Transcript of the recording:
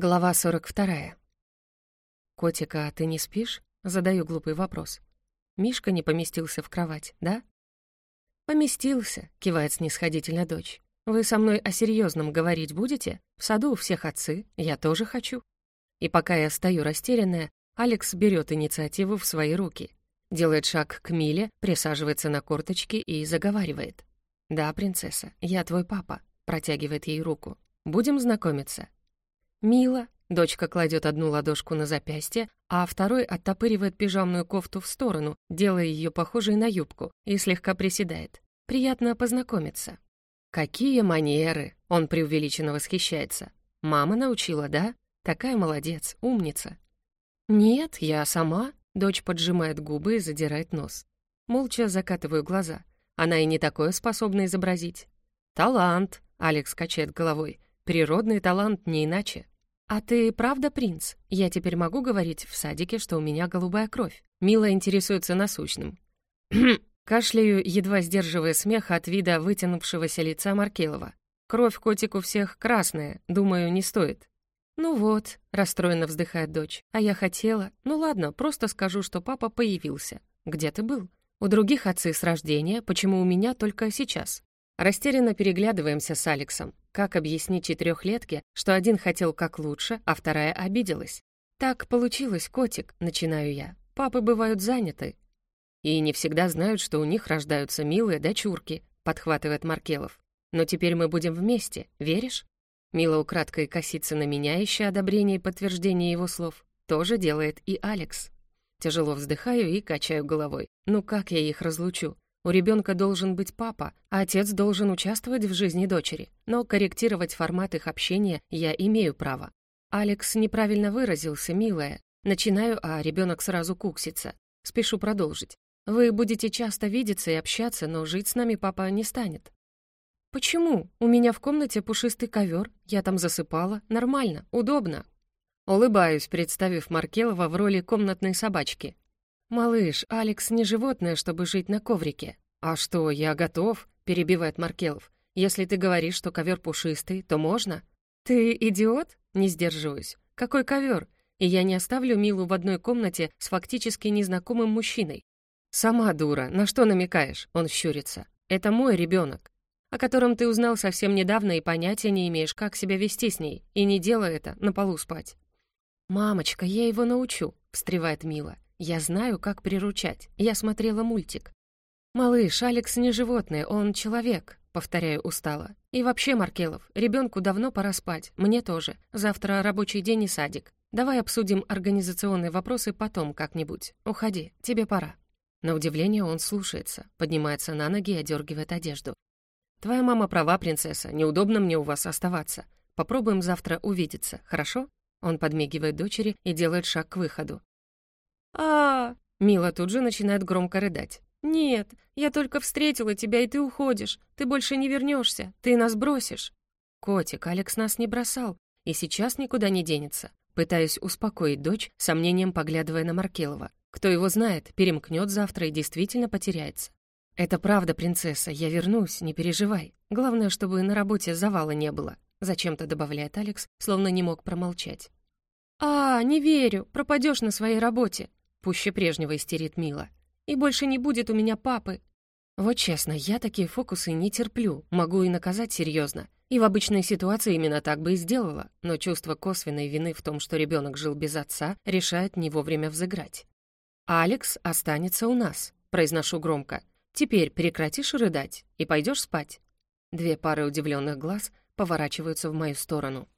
Глава 42. «Котика, ты не спишь?» — задаю глупый вопрос. Мишка не поместился в кровать, да? «Поместился», — кивает снисходительно дочь. «Вы со мной о серьезном говорить будете? В саду у всех отцы, я тоже хочу». И пока я стою растерянная, Алекс берет инициативу в свои руки, делает шаг к Миле, присаживается на корточки и заговаривает. «Да, принцесса, я твой папа», — протягивает ей руку. «Будем знакомиться?» «Мило». Дочка кладет одну ладошку на запястье, а второй оттопыривает пижамную кофту в сторону, делая ее похожей на юбку, и слегка приседает. «Приятно познакомиться». «Какие манеры!» — он преувеличенно восхищается. «Мама научила, да? Такая молодец, умница». «Нет, я сама», — дочь поджимает губы и задирает нос. Молча закатываю глаза. Она и не такое способна изобразить. «Талант», — Алекс качает головой. «Природный талант не иначе». «А ты правда принц? Я теперь могу говорить в садике, что у меня голубая кровь?» Мила интересуется насущным. Кашляю, едва сдерживая смех от вида вытянувшегося лица Маркелова. Кровь котик у всех красная, думаю, не стоит. «Ну вот», — расстроенно вздыхает дочь, «а я хотела... Ну ладно, просто скажу, что папа появился. Где ты был? У других отцы с рождения, почему у меня только сейчас?» Растерянно переглядываемся с Алексом. Как объяснить четырехлетке, что один хотел как лучше, а вторая обиделась? «Так получилось, котик», — начинаю я. «Папы бывают заняты». «И не всегда знают, что у них рождаются милые дочурки», — подхватывает Маркелов. «Но теперь мы будем вместе, веришь?» Мила украдкой косится на меня, ища одобрение и подтверждение его слов. Тоже делает и Алекс. Тяжело вздыхаю и качаю головой. Ну как я их разлучу? У ребенка должен быть папа, а отец должен участвовать в жизни дочери. Но корректировать формат их общения я имею право. Алекс неправильно выразился, милая. Начинаю, а ребенок сразу куксится. Спешу продолжить. Вы будете часто видеться и общаться, но жить с нами папа не станет. Почему? У меня в комнате пушистый ковер, я там засыпала, нормально, удобно. Улыбаюсь, представив Маркелова в роли комнатной собачки. «Малыш, Алекс не животное, чтобы жить на коврике». «А что, я готов?» — перебивает Маркелов. «Если ты говоришь, что ковер пушистый, то можно?» «Ты идиот?» — не сдерживаюсь. «Какой ковер? И я не оставлю Милу в одной комнате с фактически незнакомым мужчиной». «Сама дура, на что намекаешь?» — он щурится. «Это мой ребенок, о котором ты узнал совсем недавно и понятия не имеешь, как себя вести с ней, и не делай это, на полу спать». «Мамочка, я его научу», — встревает Мила. Я знаю, как приручать. Я смотрела мультик. «Малыш, Алекс не животное, он человек», — повторяю устало. «И вообще, Маркелов, ребенку давно пора спать, мне тоже. Завтра рабочий день и садик. Давай обсудим организационные вопросы потом как-нибудь. Уходи, тебе пора». На удивление он слушается, поднимается на ноги и одергивает одежду. «Твоя мама права, принцесса, неудобно мне у вас оставаться. Попробуем завтра увидеться, хорошо?» Он подмигивает дочери и делает шаг к выходу а Мила тут же начинает громко рыдать. «Нет, я только встретила тебя, и ты уходишь. Ты больше не вернешься, ты нас бросишь». «Котик, Алекс нас не бросал, и сейчас никуда не денется». Пытаюсь успокоить дочь, сомнением поглядывая на Маркелова. Кто его знает, перемкнет завтра и действительно потеряется. «Это правда, принцесса, я вернусь, не переживай. Главное, чтобы на работе завала не было», зачем-то добавляет Алекс, словно не мог промолчать. «А, не верю, пропадешь на своей работе», Пуще прежнего истерит Мила. «И больше не будет у меня папы». Вот честно, я такие фокусы не терплю, могу и наказать серьезно. И в обычной ситуации именно так бы и сделала, но чувство косвенной вины в том, что ребенок жил без отца, решает не вовремя взыграть. «Алекс останется у нас», — произношу громко. «Теперь прекратишь рыдать и пойдешь спать». Две пары удивленных глаз поворачиваются в мою сторону.